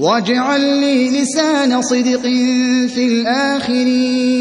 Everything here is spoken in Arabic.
واجعل لي لسان صدق في الآخرين.